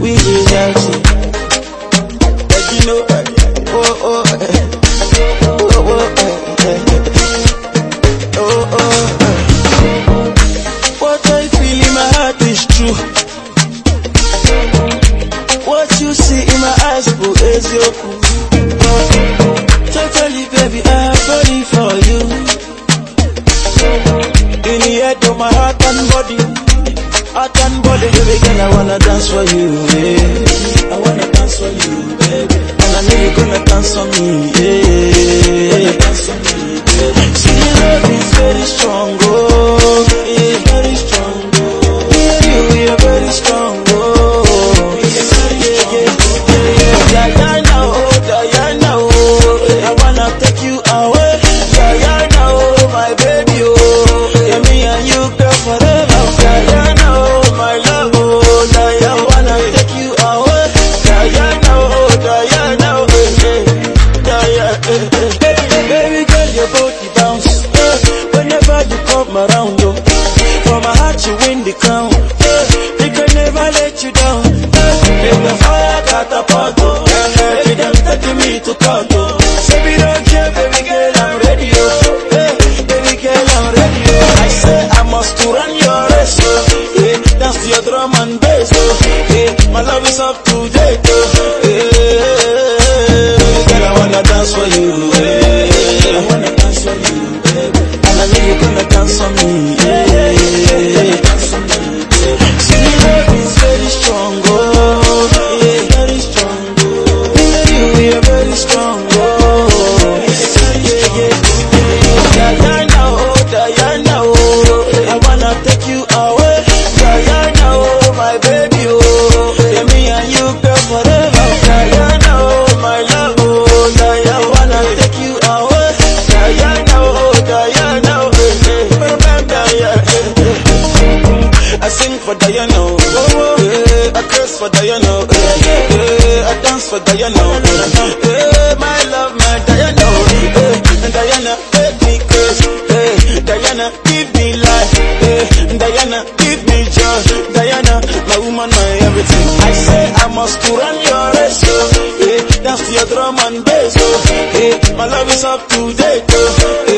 We just out here. But you know, oh oh, oh, oh, oh, oh, oh, oh, oh. What I feel in my heart is true. What you see in my eyes, boy, is your cool. Head of my heart and body, heart and body, baby girl, I wanna dance for you, yeah. I wanna dance for you, baby. And I know you're gonna dance for me, yeah. Dance for me, baby. See, your love is very strong, oh, yeah, very strong, oh. And you, are very strong, oh. Yeah, yeah, yeah, yeah, yeah. Diana, oh, Diana, oh, I wanna take you away. Diana, oh, around, oh, for my heart you win the crown. eh, We can never let you down. eh, In the fire catapult, oh, baby, them taking me to court, oh. Baby, don't care, baby girl, I'm ready, oh. eh, Baby girl, I'm ready, oh. I say I must to run your race, oh. Yeah, to your drum and bass, oh. Yeah, my love is up to date, oh. For Diana, oh, eh, I curse for Diana, eh, eh, I dance for Diana, oh, eh, my love, my Diana, oh, eh, Diana, make me crazy, eh, Diana, give me life, eh, Diana, give me joy, Diana, my woman, my everything. I say I must run your race, oh, eh, dance to your drum and bass, oh, eh, my love is up to date, oh, eh,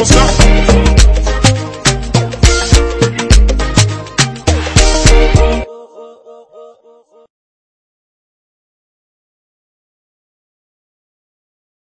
on.